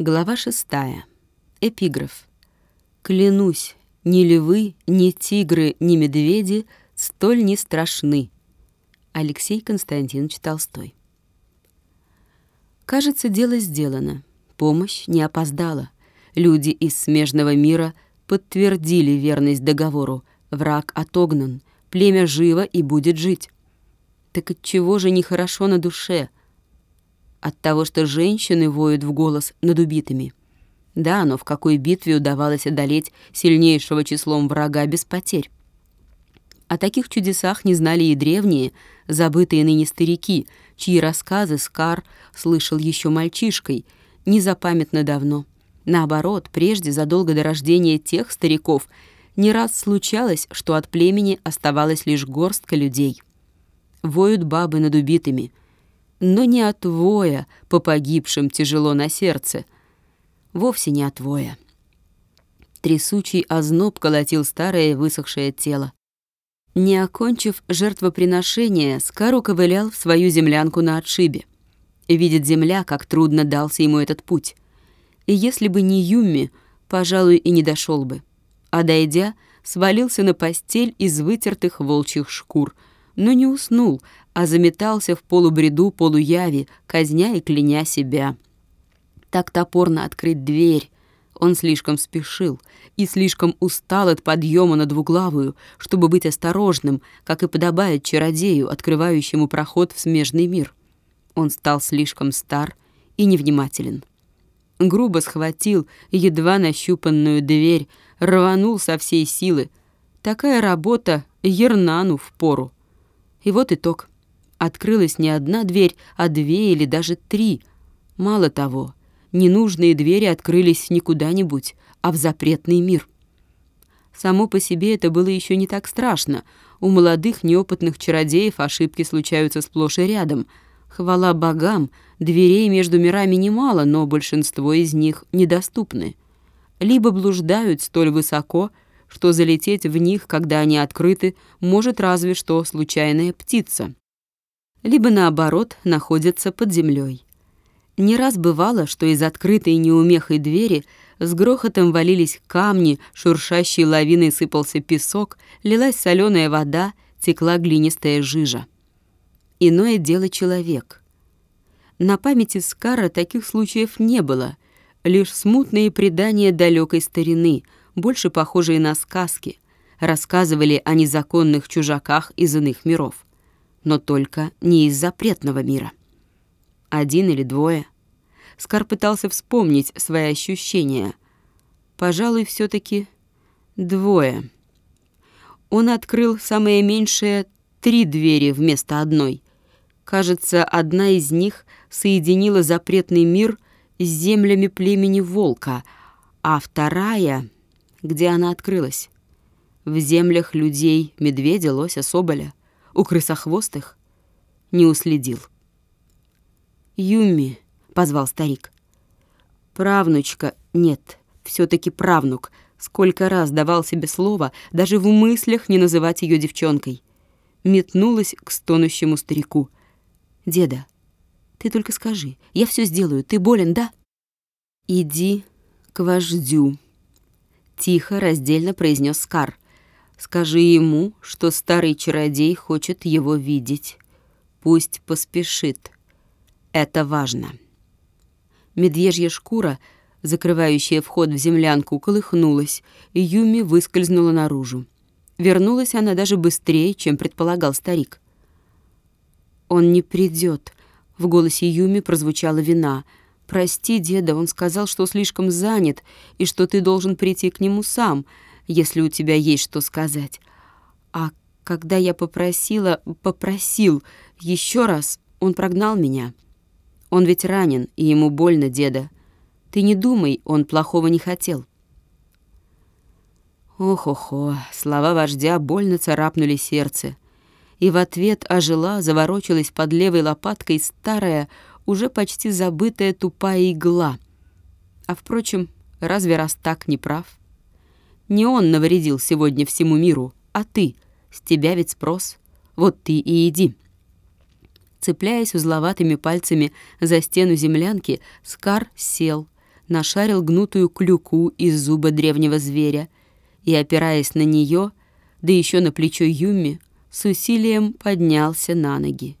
Глава шестая. Эпиграф. «Клянусь, ни львы, ни тигры, ни медведи столь не страшны». Алексей Константинович Толстой. Кажется, дело сделано. Помощь не опоздала. Люди из смежного мира подтвердили верность договору. Враг отогнан, племя живо и будет жить. Так отчего же нехорошо на душе — от того, что женщины воют в голос над убитыми. Да, но в какой битве удавалось одолеть сильнейшего числом врага без потерь? О таких чудесах не знали и древние, забытые ныне старики, чьи рассказы Скар слышал еще мальчишкой, незапамятно давно. Наоборот, прежде, задолго до рождения тех стариков, не раз случалось, что от племени оставалась лишь горстка людей. Воют бабы над убитыми — но не от воя по погибшим тяжело на сердце. Вовсе не от воя. Трясучий озноб колотил старое высохшее тело. Не окончив жертвоприношение, Скару ковылял в свою землянку на отшибе. Видит земля, как трудно дался ему этот путь. И если бы не Юмми, пожалуй, и не дошел бы. А дойдя, свалился на постель из вытертых волчьих шкур, но не уснул, а заметался в полубреду полуяви, казня и кляня себя. Так топорно открыть дверь. Он слишком спешил и слишком устал от подъема на двуглавую, чтобы быть осторожным, как и подобает чародею, открывающему проход в смежный мир. Он стал слишком стар и невнимателен. Грубо схватил едва нащупанную дверь, рванул со всей силы. Такая работа Ернану в пору. И вот итог — Открылась не одна дверь, а две или даже три. Мало того, ненужные двери открылись не куда-нибудь, а в запретный мир. Само по себе это было еще не так страшно. У молодых неопытных чародеев ошибки случаются сплошь и рядом. Хвала богам, дверей между мирами немало, но большинство из них недоступны. Либо блуждают столь высоко, что залететь в них, когда они открыты, может разве что случайная птица либо наоборот находятся под землей. Не раз бывало, что из открытой неумехой двери с грохотом валились камни, шуршащей лавиной сыпался песок, лилась соленая вода, текла глинистая жижа. Иное дело человек. На памяти Скара таких случаев не было, лишь смутные предания далекой старины, больше похожие на сказки, рассказывали о незаконных чужаках из иных миров но только не из запретного мира. Один или двое. Скар пытался вспомнить свои ощущения. Пожалуй, все таки двое. Он открыл самое меньшее три двери вместо одной. Кажется, одна из них соединила запретный мир с землями племени Волка, а вторая, где она открылась? В землях людей, медведя, лося, соболя у крысохвостых, не уследил. «Юми», — позвал старик. «Правнучка, нет, все таки правнук, сколько раз давал себе слово, даже в мыслях не называть ее девчонкой. Метнулась к стонущему старику. «Деда, ты только скажи, я все сделаю, ты болен, да?» «Иди к вождю», — тихо, раздельно произнес Скар — Скажи ему, что старый чародей хочет его видеть. Пусть поспешит. Это важно. Медвежья шкура, закрывающая вход в землянку, колыхнулась, и Юми выскользнула наружу. Вернулась она даже быстрее, чем предполагал старик. «Он не придет. В голосе Юми прозвучала вина. «Прости, деда, он сказал, что слишком занят, и что ты должен прийти к нему сам если у тебя есть что сказать. А когда я попросила, попросил еще раз, он прогнал меня. Он ведь ранен, и ему больно, деда. Ты не думай, он плохого не хотел. Ох-охо, слова вождя больно царапнули сердце. И в ответ ожила, заворочилась под левой лопаткой старая, уже почти забытая тупая игла. А впрочем, разве раз так не прав? Не он навредил сегодня всему миру, а ты. С тебя ведь спрос. Вот ты и иди». Цепляясь узловатыми пальцами за стену землянки, Скар сел, нашарил гнутую клюку из зуба древнего зверя и, опираясь на нее, да еще на плечо Юми, с усилием поднялся на ноги.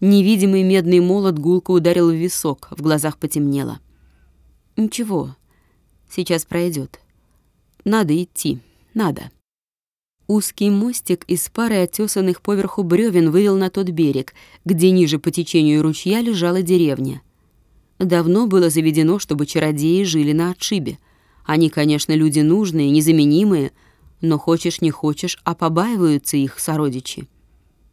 Невидимый медный молот гулко ударил в висок, в глазах потемнело. «Ничего, сейчас пройдет. Надо идти, надо». Узкий мостик из пары отесанных поверху бревен вывел на тот берег, где ниже по течению ручья лежала деревня. Давно было заведено, чтобы чародеи жили на отшибе. Они, конечно, люди нужные, незаменимые, но хочешь не хочешь, а побаиваются их сородичи.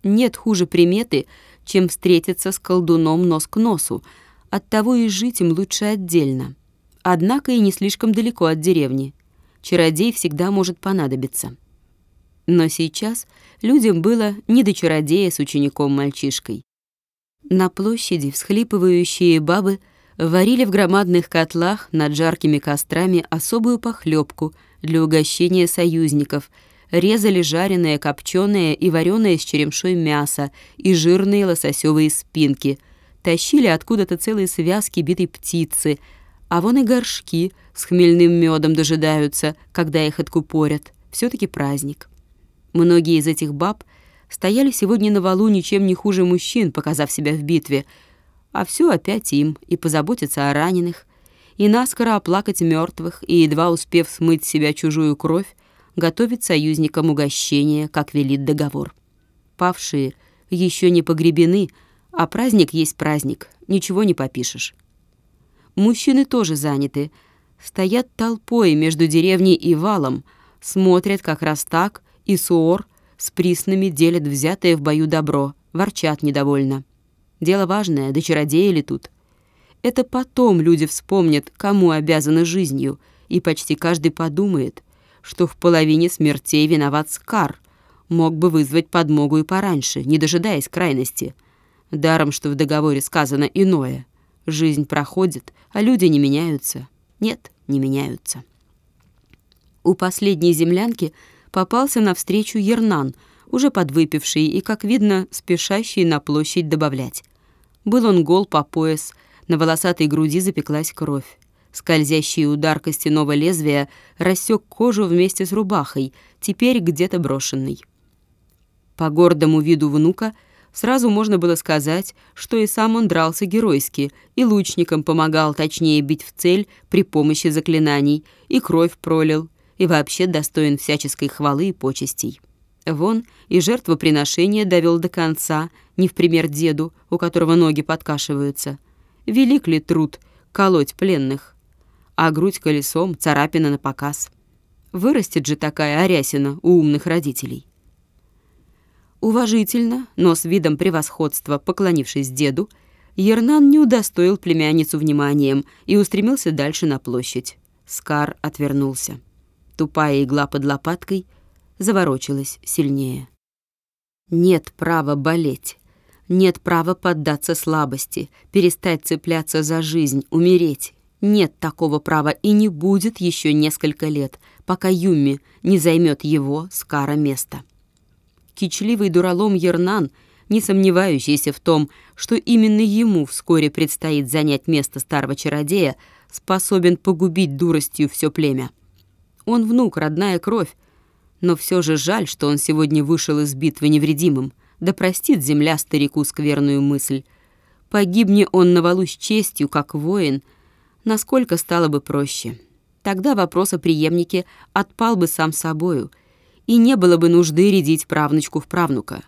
Нет хуже приметы, чем встретиться с колдуном нос к носу, оттого и жить им лучше отдельно. Однако и не слишком далеко от деревни. Чародей всегда может понадобиться. Но сейчас людям было не до чародея с учеником-мальчишкой. На площади всхлипывающие бабы варили в громадных котлах над жаркими кострами особую похлебку для угощения союзников, резали жареное, копченое и вареное с черемшой мясо и жирные лососевые спинки, тащили откуда-то целые связки битой птицы, а вон и горшки с хмельным медом дожидаются, когда их откупорят. все таки праздник. Многие из этих баб стояли сегодня на валу ничем не хуже мужчин, показав себя в битве, а все опять им, и позаботиться о раненых, и наскоро оплакать мертвых, и, едва успев смыть с себя чужую кровь, готовить союзникам угощение, как велит договор. Павшие еще не погребены, а праздник есть праздник, ничего не попишешь. Мужчины тоже заняты, стоят толпой между деревней и валом, смотрят как раз так, и Суор с приснами делят взятое в бою добро, ворчат недовольно. Дело важное, да чародеи ли тут? Это потом люди вспомнят, кому обязаны жизнью, и почти каждый подумает, что в половине смертей виноват Скар, мог бы вызвать подмогу и пораньше, не дожидаясь крайности. Даром, что в договоре сказано иное. Жизнь проходит, а люди не меняются. Нет, не меняются. У последней землянки — попался навстречу Ернан, уже подвыпивший и, как видно, спешащий на площадь добавлять. Был он гол по пояс, на волосатой груди запеклась кровь. Скользящий удар костяного лезвия рассек кожу вместе с рубахой, теперь где-то брошенный. По гордому виду внука сразу можно было сказать, что и сам он дрался геройски, и лучникам помогал точнее бить в цель при помощи заклинаний, и кровь пролил, и вообще достоин всяческой хвалы и почестей. Вон и жертвоприношение довел до конца, не в пример деду, у которого ноги подкашиваются. Велик ли труд колоть пленных? А грудь колесом, царапина на показ. Вырастет же такая арясина у умных родителей. Уважительно, но с видом превосходства, поклонившись деду, Ернан не удостоил племянницу вниманием и устремился дальше на площадь. Скар отвернулся. Тупая игла под лопаткой заворочилась сильнее. Нет права болеть. Нет права поддаться слабости, перестать цепляться за жизнь, умереть. Нет такого права и не будет еще несколько лет, пока Юми не займет его, Скара, место. Кичливый дуралом Ернан, не сомневающийся в том, что именно ему вскоре предстоит занять место старого чародея, способен погубить дуростью все племя. Он внук, родная кровь. Но все же жаль, что он сегодня вышел из битвы невредимым. Да простит земля старику скверную мысль. Погибни он на валу с честью, как воин, насколько стало бы проще. Тогда вопрос о преемнике отпал бы сам собою, и не было бы нужды рядить правнучку в правнука.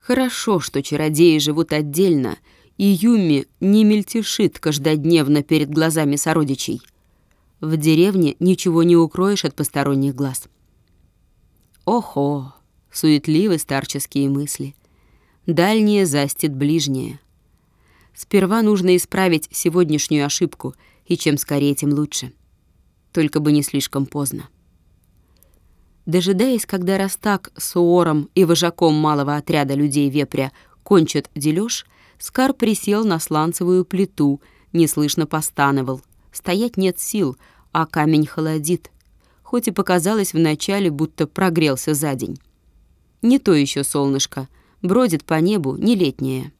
Хорошо, что чародеи живут отдельно, и Юми не мельтешит каждодневно перед глазами сородичей — в деревне ничего не укроешь от посторонних глаз. Охо, суетливы старческие мысли. Дальнее застит ближнее. Сперва нужно исправить сегодняшнюю ошибку, и чем скорее, тем лучше. Только бы не слишком поздно. Дожидаясь, когда Растак с Уором и вожаком малого отряда людей-вепря кончат дележ, Скар присел на сланцевую плиту, неслышно постановал, Стоять нет сил, а камень холодит, хоть и показалось вначале, будто прогрелся за день. Не то еще солнышко, бродит по небу, не летнее.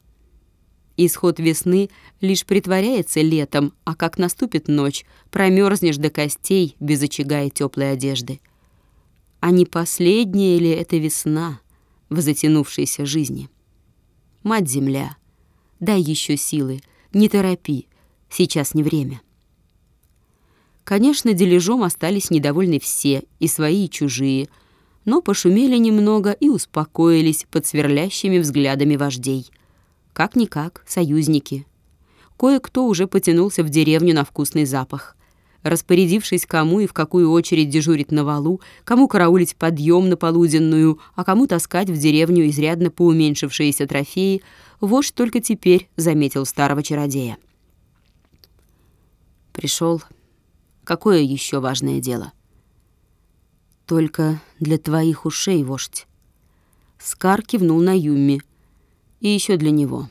Исход весны лишь притворяется летом, а как наступит ночь, промерзнешь до костей без очага и теплой одежды. А не последняя ли это весна в затянувшейся жизни? Мать-Земля, дай еще силы, не торопи, сейчас не время. Конечно, дележом остались недовольны все, и свои, и чужие, но пошумели немного и успокоились под сверлящими взглядами вождей. Как-никак, союзники. Кое-кто уже потянулся в деревню на вкусный запах. Распорядившись, кому и в какую очередь дежурить на валу, кому караулить подъем на полуденную, а кому таскать в деревню изрядно поуменьшившиеся трофеи, вождь только теперь заметил старого чародея. Пришел Какое еще важное дело? Только для твоих ушей, вождь. Скар кивнул на Юми. И еще для него.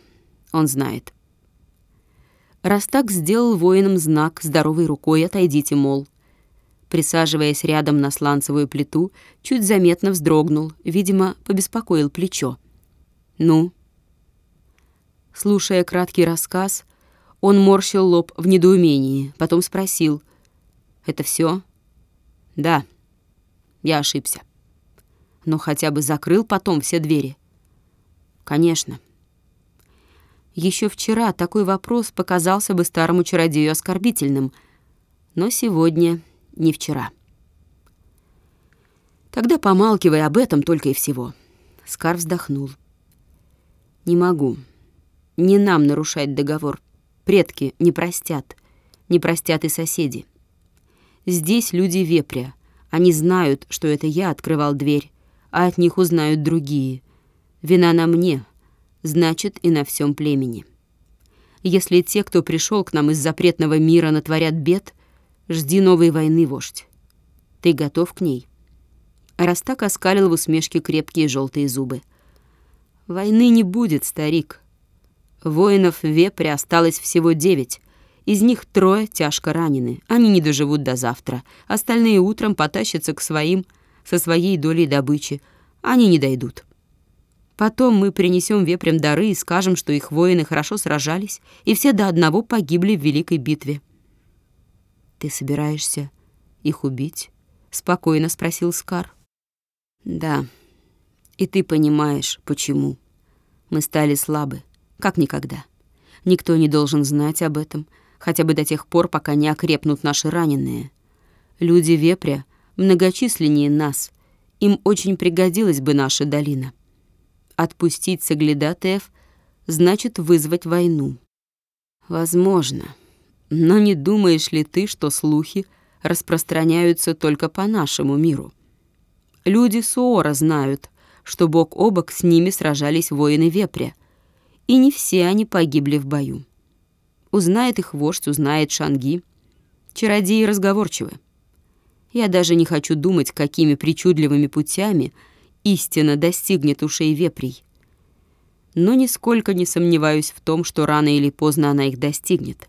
Он знает. Растак сделал воинам знак здоровой рукой «Отойдите, мол». Присаживаясь рядом на сланцевую плиту, чуть заметно вздрогнул, видимо, побеспокоил плечо. «Ну?» Слушая краткий рассказ, он морщил лоб в недоумении, потом спросил, это все? Да, я ошибся. Но хотя бы закрыл потом все двери. Конечно. Еще вчера такой вопрос показался бы старому чародею оскорбительным, но сегодня не вчера. Тогда помалкивай об этом только и всего. Скар вздохнул. Не могу. Не нам нарушать договор. Предки не простят. Не простят и соседи. Здесь люди вепря. Они знают, что это я открывал дверь, а от них узнают другие. Вина на мне, значит, и на всем племени. Если те, кто пришел к нам из запретного мира, натворят бед, жди новой войны, вождь. Ты готов к ней?» Растак оскалил в усмешке крепкие желтые зубы. «Войны не будет, старик. Воинов в вепре осталось всего девять, из них трое тяжко ранены. Они не доживут до завтра. Остальные утром потащатся к своим со своей долей добычи. Они не дойдут. Потом мы принесем вепрям дары и скажем, что их воины хорошо сражались, и все до одного погибли в великой битве. «Ты собираешься их убить?» — спокойно спросил Скар. «Да, и ты понимаешь, почему. Мы стали слабы, как никогда. Никто не должен знать об этом, хотя бы до тех пор, пока не окрепнут наши раненые. Люди вепря многочисленнее нас, им очень пригодилась бы наша долина. Отпустить соглядатаев значит вызвать войну. Возможно. Но не думаешь ли ты, что слухи распространяются только по нашему миру? Люди Суора знают, что бок о бок с ними сражались воины вепря, и не все они погибли в бою. Узнает их вождь, узнает Шанги. Чародеи разговорчивы. Я даже не хочу думать, какими причудливыми путями истина достигнет ушей вепрей. Но нисколько не сомневаюсь в том, что рано или поздно она их достигнет.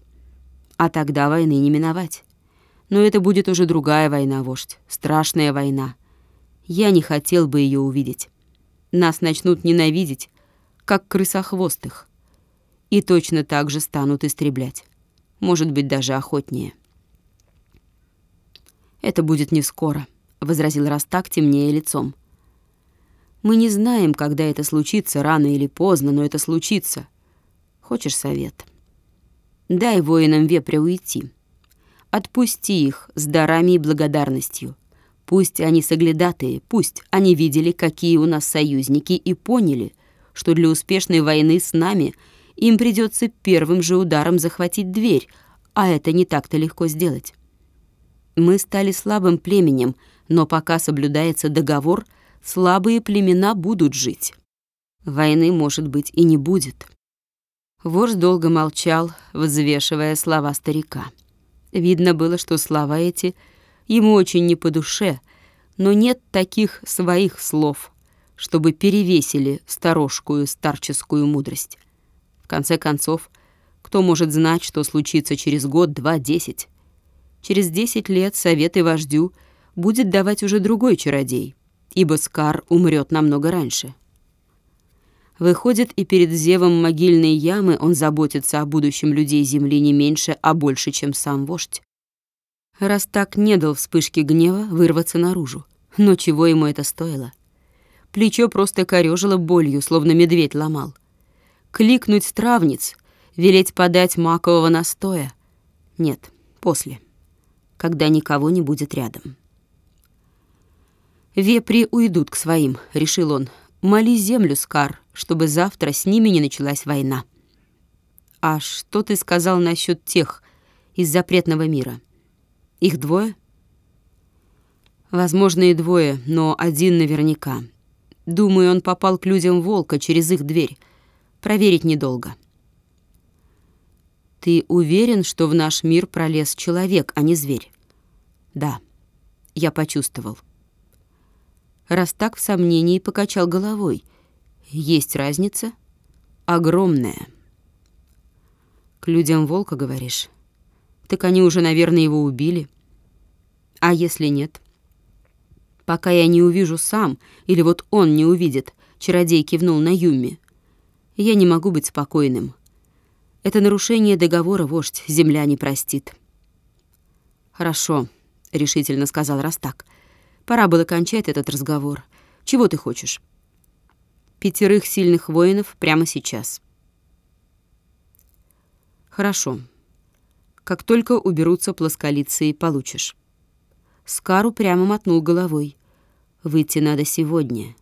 А тогда войны не миновать. Но это будет уже другая война, вождь, страшная война. Я не хотел бы ее увидеть. Нас начнут ненавидеть, как крысохвостых и точно так же станут истреблять. Может быть, даже охотнее. «Это будет не скоро», — возразил Растак, темнее лицом. «Мы не знаем, когда это случится, рано или поздно, но это случится. Хочешь совет? Дай воинам вепря уйти. Отпусти их с дарами и благодарностью. Пусть они соглядатые, пусть они видели, какие у нас союзники, и поняли, что для успешной войны с нами — им придется первым же ударом захватить дверь, а это не так-то легко сделать. Мы стали слабым племенем, но пока соблюдается договор, слабые племена будут жить. Войны, может быть, и не будет. Вождь долго молчал, взвешивая слова старика. Видно было, что слова эти ему очень не по душе, но нет таких своих слов, чтобы перевесили сторожкую старческую мудрость конце концов, кто может знать, что случится через год, два, десять? Через десять лет советы вождю будет давать уже другой чародей, ибо Скар умрет намного раньше. Выходит, и перед зевом могильной ямы он заботится о будущем людей Земли не меньше, а больше, чем сам вождь. Раз так не дал вспышке гнева вырваться наружу. Но чего ему это стоило? Плечо просто корёжило болью, словно медведь ломал. Кликнуть травниц, велеть подать макового настоя. Нет, после, когда никого не будет рядом. «Вепри уйдут к своим», — решил он. «Моли землю, Скар, чтобы завтра с ними не началась война». «А что ты сказал насчет тех из запретного мира? Их двое?» «Возможно, и двое, но один наверняка. Думаю, он попал к людям волка через их дверь. Проверить недолго». «Ты уверен, что в наш мир пролез человек, а не зверь?» «Да, я почувствовал». Раз так в сомнении покачал головой. Есть разница? Огромная. К людям волка, говоришь? Так они уже, наверное, его убили. А если нет? Пока я не увижу сам, или вот он не увидит, чародей кивнул на Юми. Я не могу быть спокойным. Это нарушение договора, вождь, земля не простит. Хорошо, решительно сказал Растак. Пора было кончать этот разговор. Чего ты хочешь? Пятерых сильных воинов прямо сейчас. Хорошо. Как только уберутся плосколицы, получишь. Скару прямо мотнул головой. Выйти надо сегодня.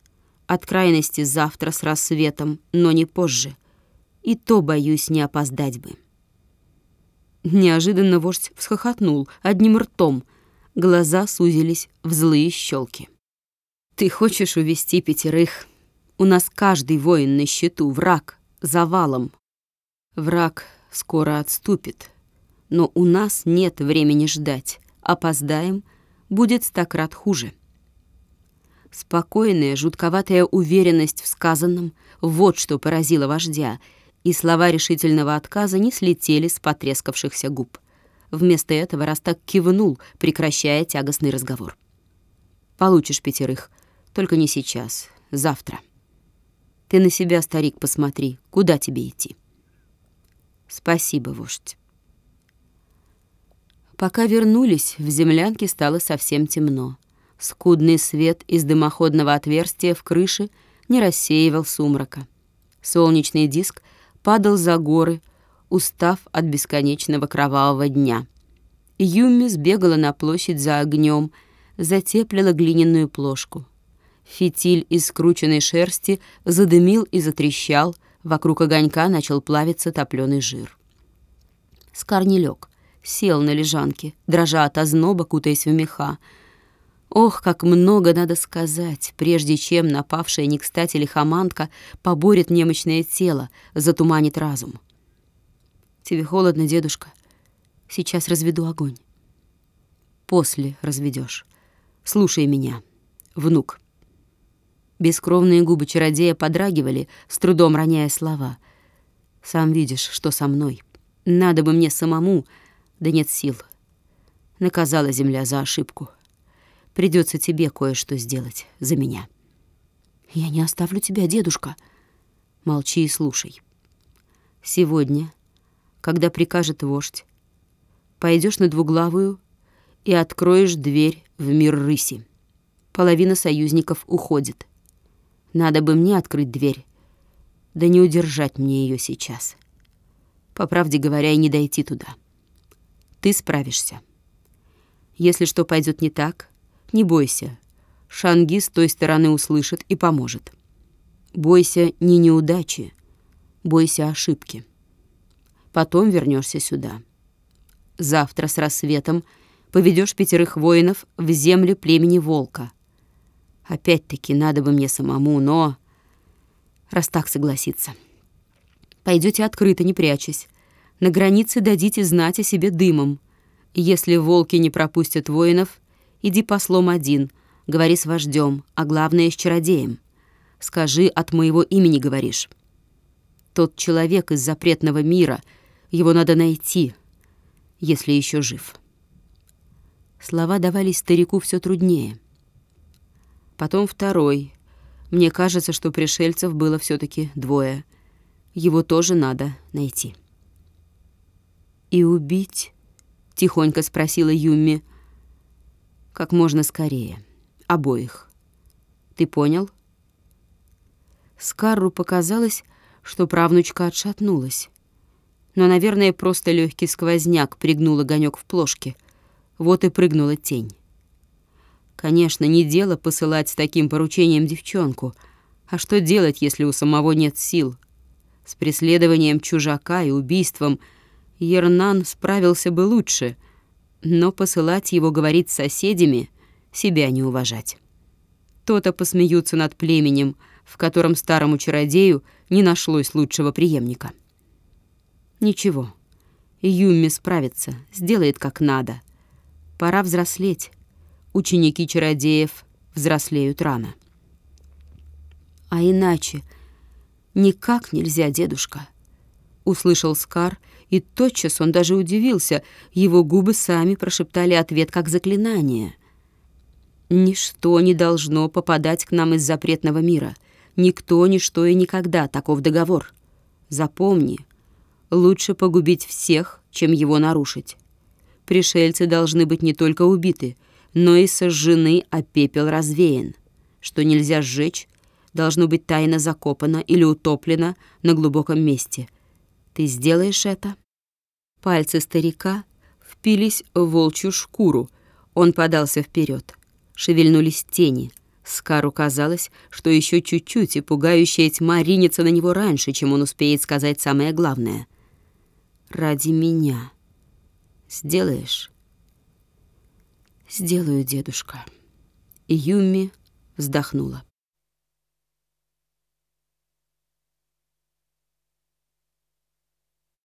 От крайности завтра с рассветом, но не позже. И то, боюсь, не опоздать бы. Неожиданно вождь всхохотнул одним ртом — Глаза сузились в злые щелки. «Ты хочешь увести пятерых? У нас каждый воин на счету, враг, завалом. Враг скоро отступит, но у нас нет времени ждать. Опоздаем, будет стократ хуже». Спокойная, жутковатая уверенность в сказанном — вот что поразило вождя, и слова решительного отказа не слетели с потрескавшихся губ. Вместо этого Растак кивнул, прекращая тягостный разговор. «Получишь пятерых, только не сейчас, завтра. Ты на себя, старик, посмотри, куда тебе идти?» «Спасибо, вождь». Пока вернулись, в землянке стало совсем темно. Скудный свет из дымоходного отверстия в крыше не рассеивал сумрака. Солнечный диск падал за горы, устав от бесконечного кровавого дня. Юми сбегала на площадь за огнем, затеплила глиняную плошку. Фитиль из скрученной шерсти задымил и затрещал, вокруг огонька начал плавиться топлёный жир. Скар не лёг, сел на лежанке, дрожа от озноба, кутаясь в меха. Ох, как много надо сказать, прежде чем напавшая не кстати лихоманка поборет немощное тело, затуманит разум. Тебе холодно, дедушка? Сейчас разведу огонь. После разведешь. Слушай меня, внук. Бескровные губы чародея подрагивали, с трудом роняя слова. Сам видишь, что со мной. Надо бы мне самому, да нет сил. Наказала земля за ошибку. Придется тебе кое-что сделать за меня. Я не оставлю тебя, дедушка. Молчи и слушай. Сегодня когда прикажет вождь. Пойдешь на двуглавую и откроешь дверь в мир рыси. Половина союзников уходит. Надо бы мне открыть дверь, да не удержать мне ее сейчас. По правде говоря, и не дойти туда. Ты справишься. Если что пойдет не так, не бойся. Шанги с той стороны услышит и поможет. Бойся не неудачи, бойся ошибки. Потом вернешься сюда. Завтра с рассветом поведешь пятерых воинов в землю племени Волка. Опять-таки, надо бы мне самому, но... Раз так согласится. Пойдете открыто, не прячась. На границе дадите знать о себе дымом. Если волки не пропустят воинов, иди послом один, говори с вождем, а главное — с чародеем. Скажи, от моего имени говоришь. Тот человек из запретного мира — его надо найти, если еще жив. Слова давались старику все труднее. Потом второй, Мне кажется, что пришельцев было все таки двое. Его тоже надо найти». «И убить?» — тихонько спросила Юми. «Как можно скорее. Обоих. Ты понял?» Скарру показалось, что правнучка отшатнулась. Но, наверное, просто легкий сквозняк пригнул огонек в плошке. Вот и прыгнула тень. Конечно, не дело посылать с таким поручением девчонку. А что делать, если у самого нет сил? С преследованием чужака и убийством Ернан справился бы лучше, но посылать его говорить с соседями — себя не уважать. То-то посмеются над племенем — в котором старому чародею не нашлось лучшего преемника. Ничего, Юмми справится, сделает как надо. Пора взрослеть. Ученики чародеев взрослеют рано. А иначе никак нельзя, дедушка. Услышал Скар, и тотчас он даже удивился. Его губы сами прошептали ответ как заклинание. «Ничто не должно попадать к нам из запретного мира — Никто, ничто и никогда, таков договор. Запомни, лучше погубить всех, чем его нарушить. Пришельцы должны быть не только убиты, но и сожжены, а пепел развеян. Что нельзя сжечь, должно быть тайно закопано или утоплено на глубоком месте. Ты сделаешь это? Пальцы старика впились в волчью шкуру. Он подался вперед. Шевельнулись тени — Скару казалось, что еще чуть-чуть, и пугающая тьма ринется на него раньше, чем он успеет сказать самое главное. «Ради меня. Сделаешь?» «Сделаю, дедушка». И Юми вздохнула.